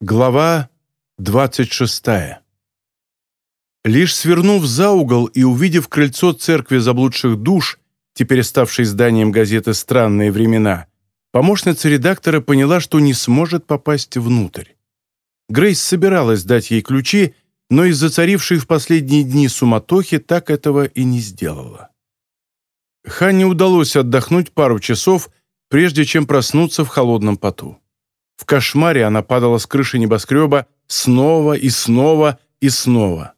Глава 26. Лишь свернув за угол и увидев крыльцо церкви заблудших душ, теперь ставшей зданием газеты «Странные времена», помощница редактора поняла, что не сможет попасть внутрь. Грейс собиралась дать ей ключи, но из-за царившей в последние дни суматохи так этого и не сделала. Ханне удалось отдохнуть пару часов, прежде чем проснуться в холодном поту. В кошмаре она падала с крыши небоскреба снова и снова и снова.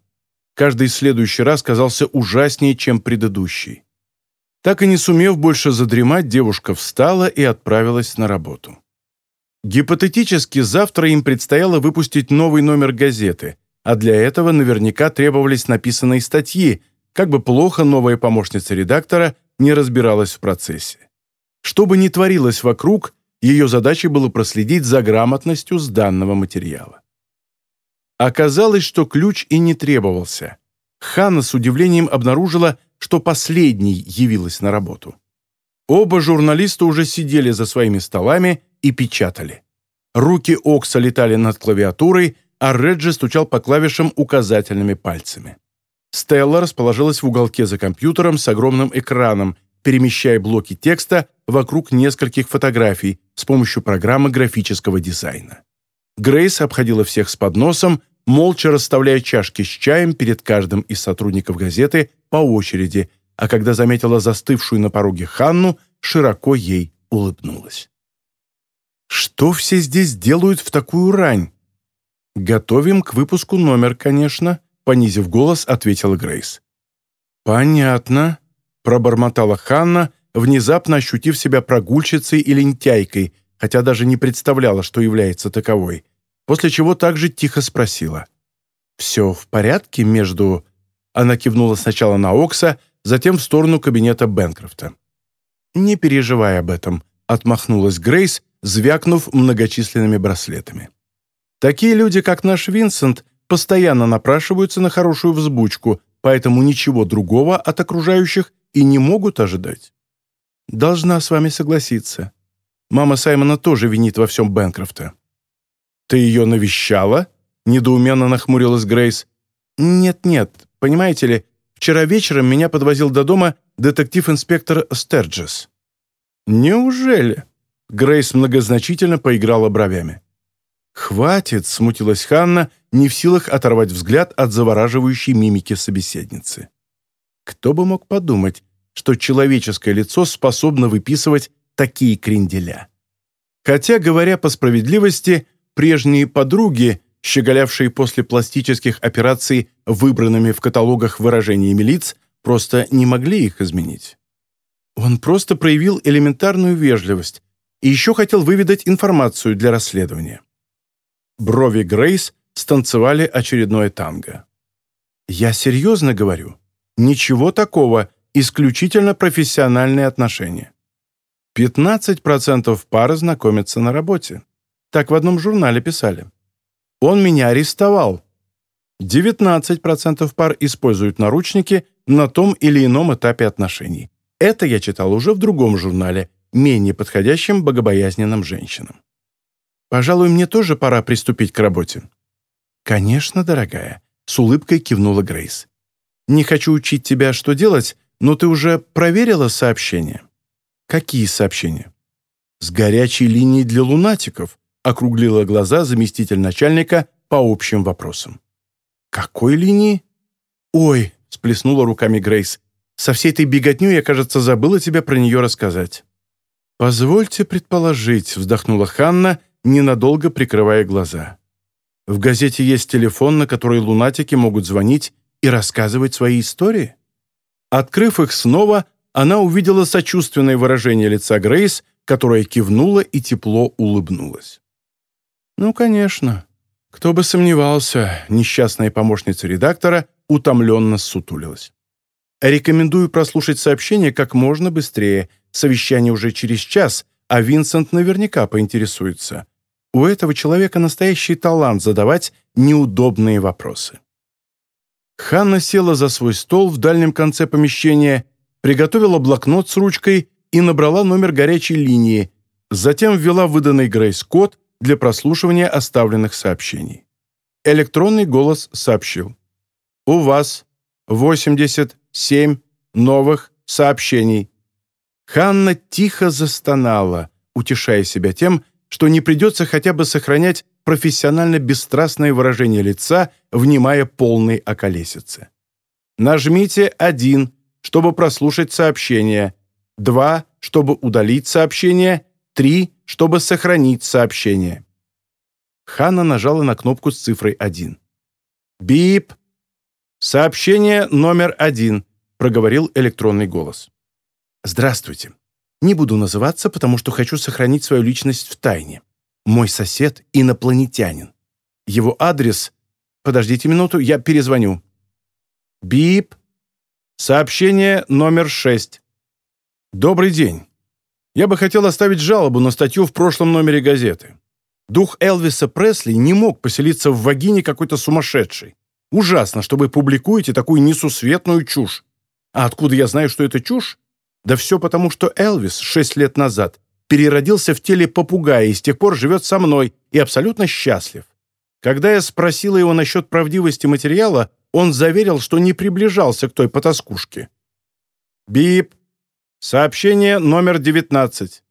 Каждый следующий раз казался ужаснее, чем предыдущий. Так и не сумев больше задремать, девушка встала и отправилась на работу. Гипотетически завтра им предстояло выпустить новый номер газеты, а для этого наверняка требовались написанные статьи, как бы плохо новая помощница редактора не разбиралась в процессе. Что бы ни творилось вокруг, ее задачей было проследить за грамотностью сданного материала. Оказалось, что ключ и не требовался. Ханна с удивлением обнаружила, что последний явилась на работу. Оба журналиста уже сидели за своими столами и печатали. Руки Окса летали над клавиатурой, а Реджи стучал по клавишам указательными пальцами. Стелла расположилась в уголке за компьютером с огромным экраном, перемещая блоки текста вокруг нескольких фотографий с помощью программы графического дизайна. Грейс обходила всех с подносом, молча расставляя чашки с чаем перед каждым из сотрудников газеты по очереди, а когда заметила застывшую на пороге Ханну, широко ей улыбнулась. «Что все здесь делают в такую рань?» «Готовим к выпуску номер, конечно», — понизив голос, ответила Грейс. «Понятно», — пробормотала Ханна, внезапно ощутив себя прогульщицей и лентяйкой, хотя даже не представляла, что является таковой, после чего также тихо спросила. «Все в порядке между...» Она кивнула сначала на Окса, затем в сторону кабинета Бенкрофта. «Не переживай об этом», — отмахнулась Грейс, звякнув многочисленными браслетами. «Такие люди, как наш Винсент, постоянно напрашиваются на хорошую взбучку, поэтому ничего другого от окружающих и не могут ожидать. Должна с вами согласиться. Мама Саймона тоже винит во всем Бэнкрофта». «Ты ее навещала?» — недоуменно нахмурилась Грейс. «Нет-нет, понимаете ли, вчера вечером меня подвозил до дома детектив-инспектор Стерджес». «Неужели?» — Грейс многозначительно поиграла бровями. «Хватит», — смутилась Ханна, не в силах оторвать взгляд от завораживающей мимики собеседницы. Кто бы мог подумать, что человеческое лицо способно выписывать такие кренделя. Хотя, говоря по справедливости, прежние подруги, щеголявшие после пластических операций выбранными в каталогах выражениями лиц, просто не могли их изменить. Он просто проявил элементарную вежливость и еще хотел выведать информацию для расследования. Брови Грейс станцевали очередное танго. «Я серьезно говорю. Ничего такого, исключительно профессиональные отношения. 15% пар знакомятся на работе. Так в одном журнале писали. Он меня арестовал. 19% пар используют наручники на том или ином этапе отношений. Это я читал уже в другом журнале, менее подходящем богобоязненным женщинам. Пожалуй, мне тоже пора приступить к работе. «Конечно, дорогая», — с улыбкой кивнула Грейс. «Не хочу учить тебя, что делать, но ты уже проверила сообщения?» «Какие сообщения?» «С горячей линией для лунатиков», — округлила глаза заместитель начальника по общим вопросам. «Какой линии?» «Ой», — сплеснула руками Грейс, «со всей этой беготней я, кажется, забыла тебе про нее рассказать». «Позвольте предположить», — вздохнула Ханна, ненадолго прикрывая глаза. «В газете есть телефон, на который лунатики могут звонить и рассказывать свои истории?» Открыв их снова, она увидела сочувственное выражение лица Грейс, которая кивнула и тепло улыбнулась. «Ну, конечно. Кто бы сомневался», — несчастная помощница редактора утомленно сутулилась. «Рекомендую прослушать сообщение как можно быстрее. Совещание уже через час, а Винсент наверняка поинтересуется. У этого человека настоящий талант задавать неудобные вопросы». Ханна села за свой стол в дальнем конце помещения, приготовила блокнот с ручкой и набрала номер горячей линии, затем ввела выданный Грейс код, для прослушивания оставленных сообщений. Электронный голос сообщил. «У вас 87 новых сообщений». Ханна тихо застонала, утешая себя тем, что не придется хотя бы сохранять профессионально бесстрастное выражение лица, внимая полной околесице. Нажмите «один», чтобы прослушать сообщение, «два», чтобы удалить сообщение, «три», чтобы сохранить сообщение. Ханна нажала на кнопку с цифрой 1. «Бип!» «Сообщение номер один», — проговорил электронный голос. «Здравствуйте. Не буду называться, потому что хочу сохранить свою личность в тайне. Мой сосед — инопланетянин. Его адрес... Подождите минуту, я перезвоню. Бип. Сообщение номер шесть. Добрый день. Я бы хотел оставить жалобу на статью в прошлом номере газеты. Дух Элвиса Пресли не мог поселиться в вагине какой-то сумасшедшей. Ужасно, что вы публикуете такую несусветную чушь. А откуда я знаю, что это чушь? Да все потому, что Элвис шесть лет назад переродился в теле попугая и с тех пор живет со мной и абсолютно счастлив. Когда я спросила его насчет правдивости материала, он заверил, что не приближался к той потаскушке. «Бип! Сообщение номер 19.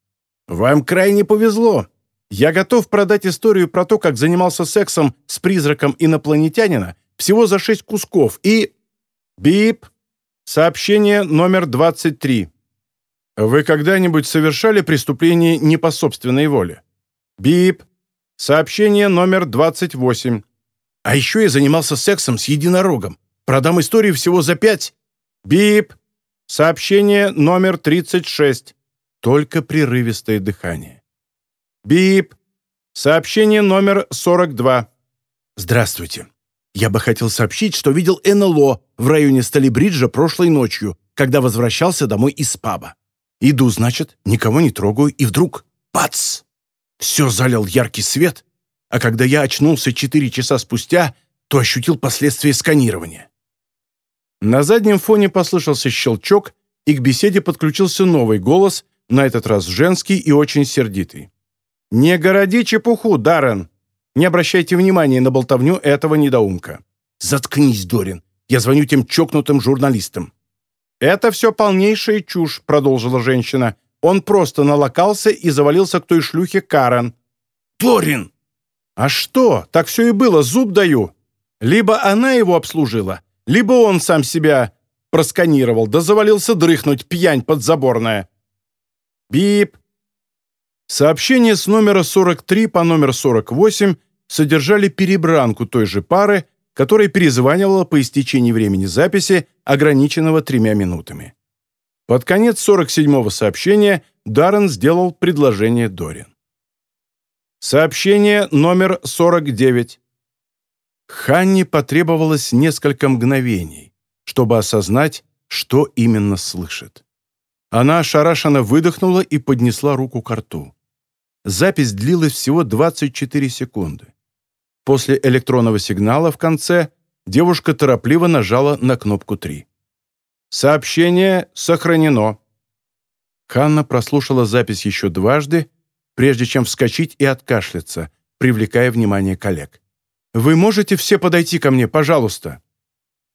Вам крайне повезло. Я готов продать историю про то, как занимался сексом с призраком инопланетянина всего за шесть кусков и... Бип! Сообщение номер 23. Вы когда-нибудь совершали преступление не по собственной воле? Бип. Сообщение номер 28. А еще я занимался сексом с единорогом. Продам историю всего за пять. Бип. Сообщение номер 36. Только прерывистое дыхание. Бип. Сообщение номер 42. Здравствуйте. Я бы хотел сообщить, что видел НЛО в районе Сталибриджа прошлой ночью, когда возвращался домой из паба. Иду, значит, никого не трогаю, и вдруг — бац! Все залил яркий свет, а когда я очнулся четыре часа спустя, то ощутил последствия сканирования. На заднем фоне послышался щелчок, и к беседе подключился новый голос, на этот раз женский и очень сердитый. «Не городи чепуху, Даррен! Не обращайте внимания на болтовню этого недоумка. Заткнись, Дорин, я звоню тем чокнутым журналистам. «Это все полнейшая чушь», — продолжила женщина. «Он просто налокался и завалился к той шлюхе Карен». «Торин!» «А что? Так все и было, зуб даю. Либо она его обслужила, либо он сам себя просканировал, да завалился дрыхнуть, пьянь подзаборная». «Бип!» Сообщения с номера 43 по номер 48 содержали перебранку той же пары, которая перезванивала по истечении времени записи, ограниченного тремя минутами. Под конец 47-го сообщения Даррен сделал предложение Дорин. Сообщение номер 49. Ханне потребовалось несколько мгновений, чтобы осознать, что именно слышит. Она ошарашенно выдохнула и поднесла руку к рту. Запись длилась всего 24 секунды. После электронного сигнала в конце девушка торопливо нажала на кнопку 3. «Сообщение сохранено». Ханна прослушала запись еще дважды, прежде чем вскочить и откашляться, привлекая внимание коллег. «Вы можете все подойти ко мне, пожалуйста?»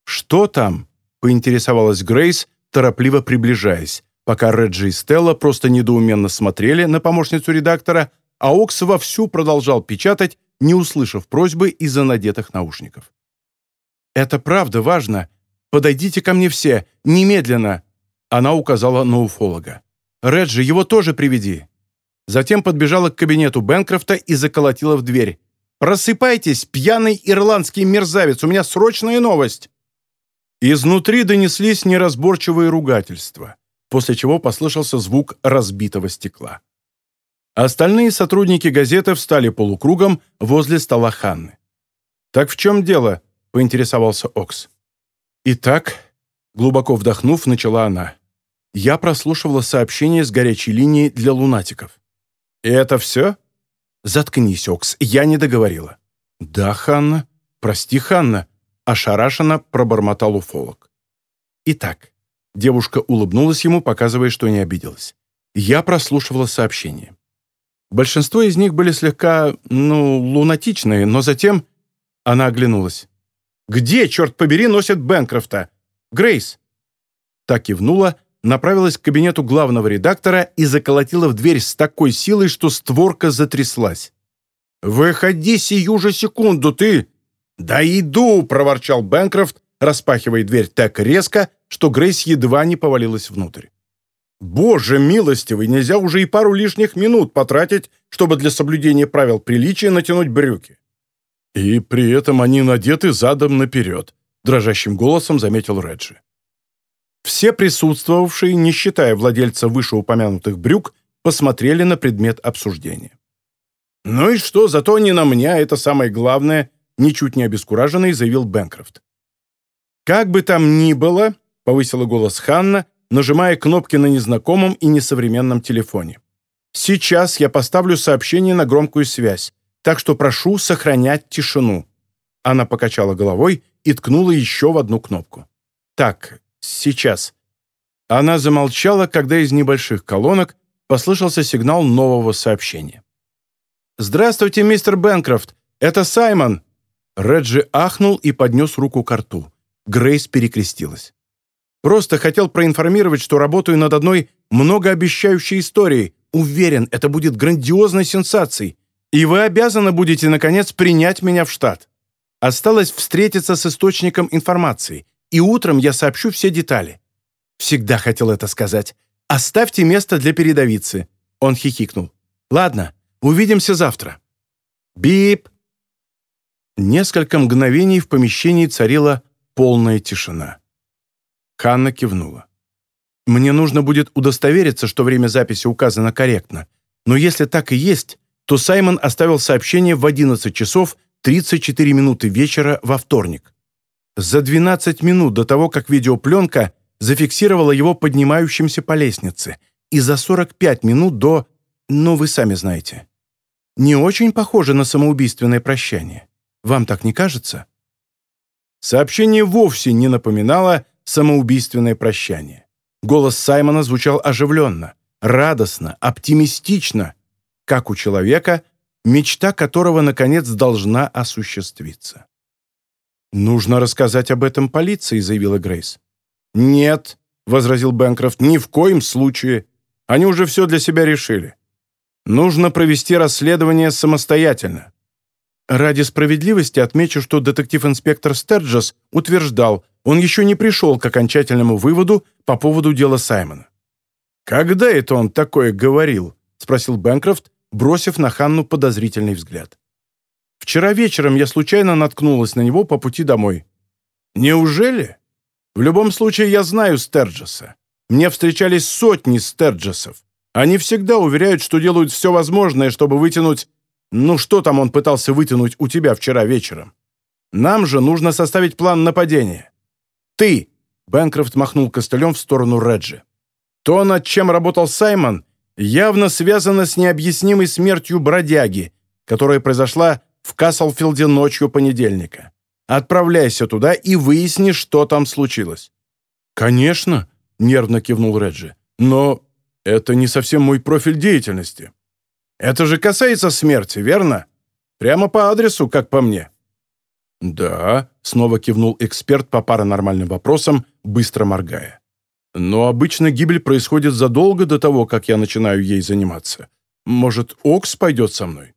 «Что там?» — поинтересовалась Грейс, торопливо приближаясь, пока Реджи и Стелла просто недоуменно смотрели на помощницу редактора, а Окс вовсю продолжал печатать не услышав просьбы из-за надетых наушников. «Это правда важно. Подойдите ко мне все, немедленно!» Она указала на уфолога. «Реджи, его тоже приведи!» Затем подбежала к кабинету Бенкрофта и заколотила в дверь. «Просыпайтесь, пьяный ирландский мерзавец, у меня срочная новость!» Изнутри донеслись неразборчивые ругательства, после чего послышался звук разбитого стекла. Остальные сотрудники газеты встали полукругом возле стола Ханны. «Так в чем дело?» — поинтересовался Окс. «Итак», — глубоко вдохнув, начала она, «я прослушивала сообщение с горячей линии для лунатиков». «И это все?» «Заткнись, Окс, я не договорила». «Да, Ханна. Прости, Ханна», — ошарашенно пробормотал уфолог. «Итак», — девушка улыбнулась ему, показывая, что не обиделась. «Я прослушивала сообщение. Большинство из них были слегка, ну, лунатичные, но затем она оглянулась. «Где, черт побери, носят Бэнкрофта? Грейс!» Так кивнула, направилась к кабинету главного редактора и заколотила в дверь с такой силой, что створка затряслась. «Выходи сию же секунду, ты!» «Да иду!» — проворчал Бэнкрофт, распахивая дверь так резко, что Грейс едва не повалилась внутрь. «Боже милостивый, нельзя уже и пару лишних минут потратить, чтобы для соблюдения правил приличия натянуть брюки». «И при этом они надеты задом наперед», — дрожащим голосом заметил Реджи. Все присутствовавшие, не считая владельца вышеупомянутых брюк, посмотрели на предмет обсуждения. «Ну и что, зато не на меня, это самое главное», ничуть не обескураженный, заявил Бэнкрофт. «Как бы там ни было», — повысила голос Ханна, нажимая кнопки на незнакомом и несовременном телефоне. «Сейчас я поставлю сообщение на громкую связь, так что прошу сохранять тишину». Она покачала головой и ткнула еще в одну кнопку. «Так, сейчас». Она замолчала, когда из небольших колонок послышался сигнал нового сообщения. «Здравствуйте, мистер Бэнкрофт! Это Саймон!» Реджи ахнул и поднес руку к рту. Грейс перекрестилась. «Просто хотел проинформировать, что работаю над одной многообещающей историей. Уверен, это будет грандиозной сенсацией. И вы обязаны будете, наконец, принять меня в штат. Осталось встретиться с источником информации, и утром я сообщу все детали. Всегда хотел это сказать. Оставьте место для передовицы». Он хихикнул. «Ладно, увидимся завтра». «Бип!» Несколько мгновений в помещении царила полная тишина. Ханна кивнула. «Мне нужно будет удостовериться, что время записи указано корректно. Но если так и есть, то Саймон оставил сообщение в 11 часов 34 минуты вечера во вторник. За 12 минут до того, как видеопленка зафиксировала его поднимающимся по лестнице, и за 45 минут до... ну, вы сами знаете. Не очень похоже на самоубийственное прощание. Вам так не кажется? Сообщение вовсе не напоминало самоубийственное прощание. Голос Саймона звучал оживленно, радостно, оптимистично, как у человека, мечта которого, наконец, должна осуществиться. «Нужно рассказать об этом полиции», — заявила Грейс. «Нет», — возразил Бэнкрофт, — «ни в коем случае. Они уже все для себя решили. Нужно провести расследование самостоятельно. Ради справедливости отмечу, что детектив-инспектор Стерджес утверждал, он еще не пришел к окончательному выводу по поводу дела Саймона. «Когда это он такое говорил?» — спросил Бэнкрофт, бросив на Ханну подозрительный взгляд. «Вчера вечером я случайно наткнулась на него по пути домой». «Неужели? В любом случае я знаю Стерджеса. Мне встречались сотни Стерджесов. Они всегда уверяют, что делают все возможное, чтобы вытянуть ну что там он пытался вытянуть у тебя вчера вечером? Нам же нужно составить план нападения. Ты, Бэнкрофт махнул костылем в сторону Реджи. То, над чем работал Саймон, явно связано с необъяснимой смертью бродяги, которая произошла в Каслфилде ночью понедельника. Отправляйся туда и выясни, что там случилось». «Конечно», — нервно кивнул Реджи, «но это не совсем мой профиль деятельности». Это же касается смерти, верно? Прямо по адресу, как по мне». «Да», — снова кивнул эксперт по паранормальным вопросам, быстро моргая. «Но обычно гибель происходит задолго до того, как я начинаю ей заниматься. Может, Окс пойдет со мной?»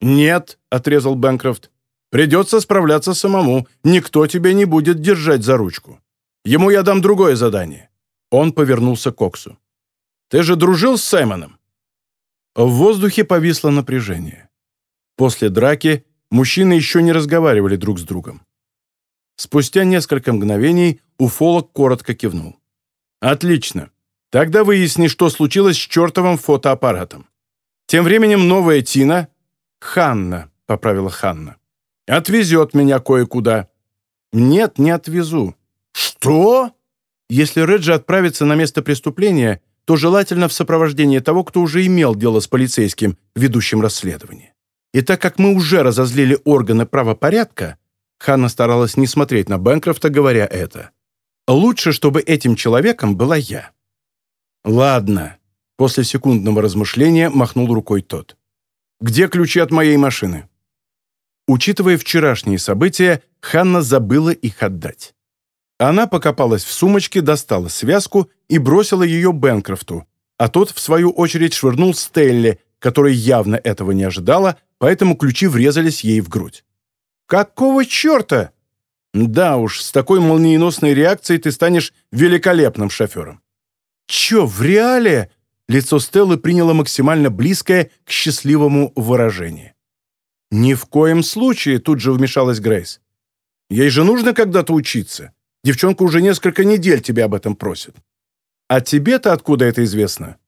«Нет», — отрезал Бэнкрофт. «Придется справляться самому. Никто тебя не будет держать за ручку. Ему я дам другое задание». Он повернулся к Оксу. «Ты же дружил с Саймоном?» В воздухе повисло напряжение. После драки мужчины еще не разговаривали друг с другом. Спустя несколько мгновений уфолог коротко кивнул. «Отлично. Тогда выясни, что случилось с чертовым фотоаппаратом. Тем временем новая Тина, Ханна, — поправила Ханна, — отвезет меня кое-куда». «Нет, не отвезу». «Что?» Если Реджи отправится на место преступления, то желательно в сопровождении того, кто уже имел дело с полицейским, ведущим расследование. И так как мы уже разозлили органы правопорядка, Ханна старалась не смотреть на Бэнкрофта, говоря это. Лучше, чтобы этим человеком была я. Ладно. После секундного размышления махнул рукой тот. «Где ключи от моей машины?» Учитывая вчерашние события, Ханна забыла их отдать. Она покопалась в сумочке, достала связку и бросила ее Бенкрофту, а тот, в свою очередь, швырнул Стелле, которая явно этого не ожидала, поэтому ключи врезались ей в грудь. «Какого черта?» «Да уж, с такой молниеносной реакцией ты станешь великолепным шофером». «Че, в реале?» Лицо Стеллы приняло максимально близкое к счастливому выражению. «Ни в коем случае», — тут же вмешалась Грейс. «Ей же нужно когда-то учиться. Девчонка уже несколько недель тебя об этом просит. А тебе-то откуда это известно?»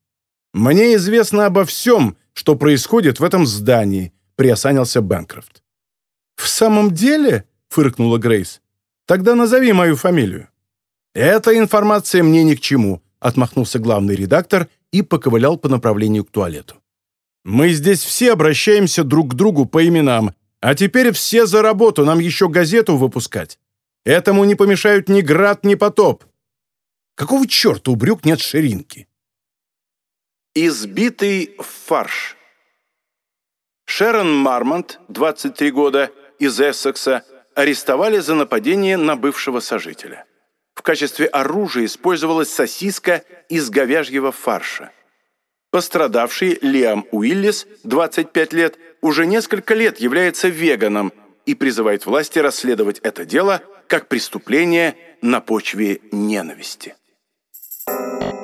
«Мне известно обо всем, что происходит в этом здании», — приосанился Бэнкрофт. «В самом деле?» — фыркнула Грейс. «Тогда назови мою фамилию». «Эта информация мне ни к чему», — отмахнулся главный редактор и поковылял по направлению к туалету. «Мы здесь все обращаемся друг к другу по именам, а теперь все за работу, нам еще газету выпускать. Этому не помешают ни град, ни потоп. Какого черта у брюк нет ширинки?» Избитый фарш. Шерон Мармонт, 23 года, из Эссекса, арестовали за нападение на бывшего сожителя. В качестве оружия использовалась сосиска из говяжьего фарша. Пострадавший Лиам Уиллис, 25 лет, уже несколько лет является веганом и призывает власти расследовать это дело как преступление на почве ненависти. Thank you.